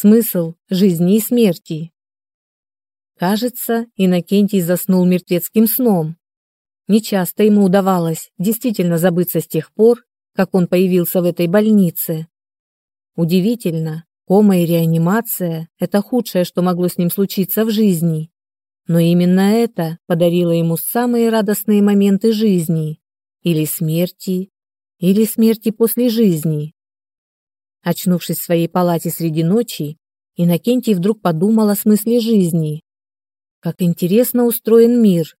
смысл жизни и смерти. Кажется, Иннокентий заснул мертвецким сном. Нечасто ему удавалось действительно забыться с тех пор, как он появился в этой больнице. Удивительно, кома и реанимация – это худшее, что могло с ним случиться в жизни. Но именно это подарило ему самые радостные моменты жизни. Или смерти, или смерти после жизни. Очнувшись в своей палате среди ночи, Иннокентий вдруг подумал о смысле жизни. Как интересно устроен мир.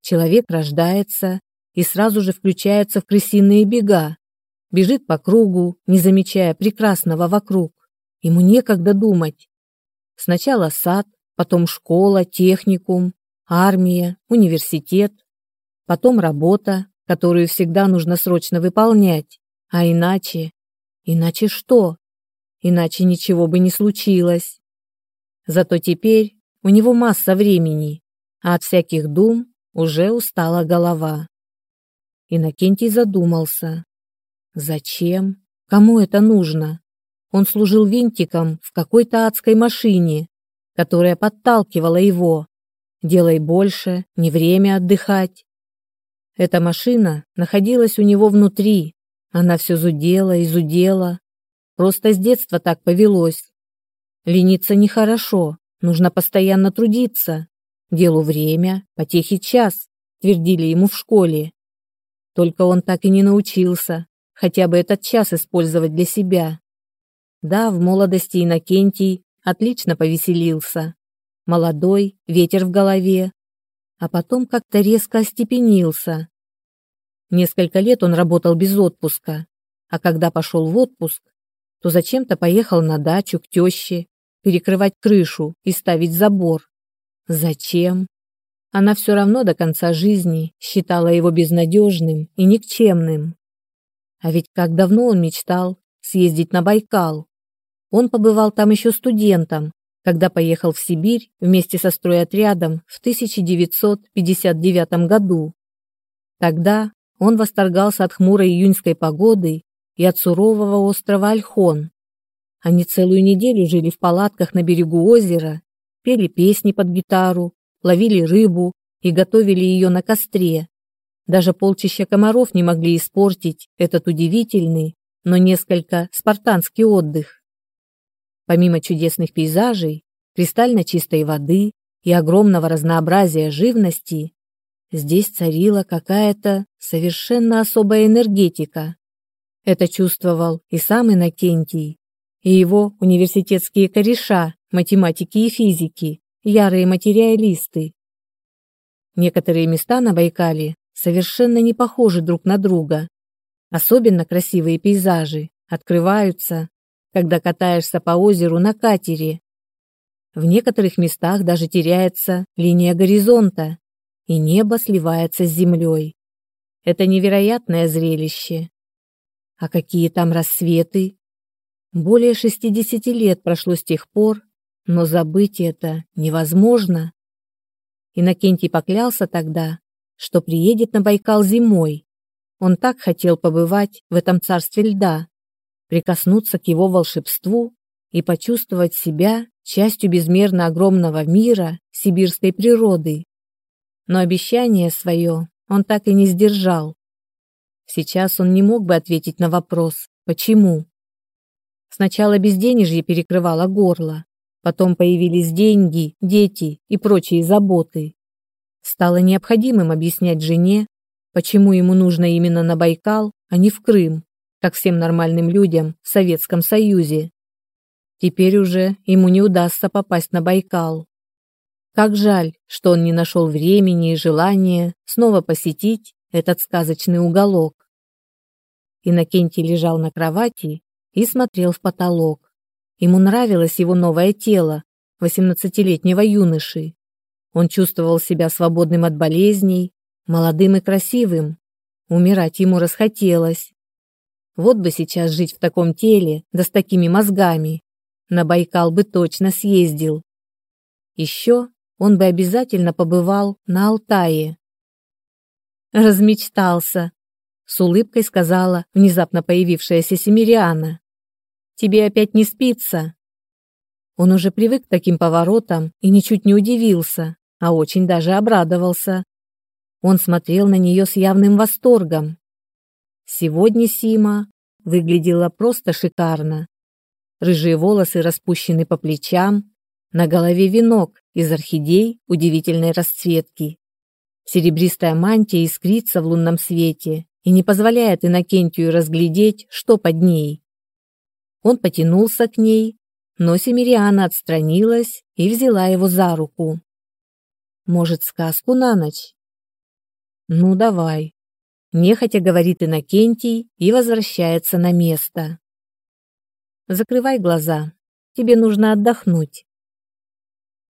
Человек рождается и сразу же включается в крысиные бега. Бежит по кругу, не замечая прекрасного вокруг. Ему некогда думать. Сначала сад, потом школа, техникум, армия, университет, потом работа, которую всегда нужно срочно выполнять, а иначе... Иначе что? Иначе ничего бы не случилось. Зато теперь у него масса времени, а от всяких дум уже устала голова. Иннокентий задумался. Зачем? Кому это нужно? Он служил винтиком в какой-то адской машине, которая подталкивала его. Делай больше, не время отдыхать. Эта машина находилась у него внутри. Она все зудела и зудела. Просто с детства так повелось. Лениться нехорошо, Нужно постоянно трудиться. Делу время, потехи час, твердили ему в школе. Только он так и не научился хотя бы этот час использовать для себя. Да, в молодости Иннокентий отлично повеселился. Молодой, ветер в голове. А потом как-то резко остепенился. Несколько лет он работал без отпуска, а когда пошел в отпуск, то зачем-то поехал на дачу к теще перекрывать крышу и ставить забор. Зачем? Она все равно до конца жизни считала его безнадежным и никчемным. А ведь как давно он мечтал съездить на Байкал. Он побывал там еще студентом, когда поехал в Сибирь вместе со стройотрядом в 1959 году. Тогда он восторгался от хмурой июньской погоды и от сурового острова Альхон. Они целую неделю жили в палатках на берегу озера, пели песни под гитару, ловили рыбу и готовили ее на костре. Даже полчища комаров не могли испортить этот удивительный, но несколько спартанский отдых. Помимо чудесных пейзажей, кристально чистой воды и огромного разнообразия живности, здесь царила какая-то совершенно особая энергетика. Это чувствовал и сам Иннокентий, и его университетские кореша, математики и физики, ярые материалисты. Некоторые места на Байкале совершенно не похожи друг на друга. Особенно красивые пейзажи открываются, когда катаешься по озеру на катере. В некоторых местах даже теряется линия горизонта, и небо сливается с землей. Это невероятное зрелище. А какие там рассветы, более 60 лет прошло с тех пор, но забыть это невозможно. Иннокентий поклялся тогда, что приедет на Байкал зимой. Он так хотел побывать в этом царстве льда, прикоснуться к его волшебству и почувствовать себя частью безмерно огромного мира сибирской природы. Но обещание свое он так и не сдержал. Сейчас он не мог бы ответить на вопрос «почему?». Сначала безденежье перекрывало горло, потом появились деньги, дети и прочие заботы. Стало необходимым объяснять жене, почему ему нужно именно на Байкал, а не в Крым, как всем нормальным людям в Советском Союзе. Теперь уже ему не удастся попасть на Байкал. Как жаль, что он не нашел времени и желания снова посетить этот сказочный уголок. Иннокентий лежал на кровати и смотрел в потолок. Ему нравилось его новое тело, восемнадцатилетнего юноши. Он чувствовал себя свободным от болезней, молодым и красивым. Умирать ему расхотелось. Вот бы сейчас жить в таком теле, да с такими мозгами. На Байкал бы точно съездил. Еще он бы обязательно побывал на Алтае. Размечтался, с улыбкой сказала внезапно появившаяся Семириана. Тебе опять не спится?» Он уже привык к таким поворотам и ничуть не удивился, а очень даже обрадовался. Он смотрел на нее с явным восторгом. Сегодня Сима выглядела просто шикарно. Рыжие волосы распущены по плечам, на голове венок из орхидей удивительной расцветки. Серебристая мантия искрится в лунном свете и не позволяет Иннокентию разглядеть, что под ней. Он потянулся к ней, но Семириана отстранилась и взяла его за руку. «Может, сказку на ночь?» «Ну, давай», – нехотя говорит Иннокентий и возвращается на место. «Закрывай глаза, тебе нужно отдохнуть».